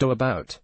Go about.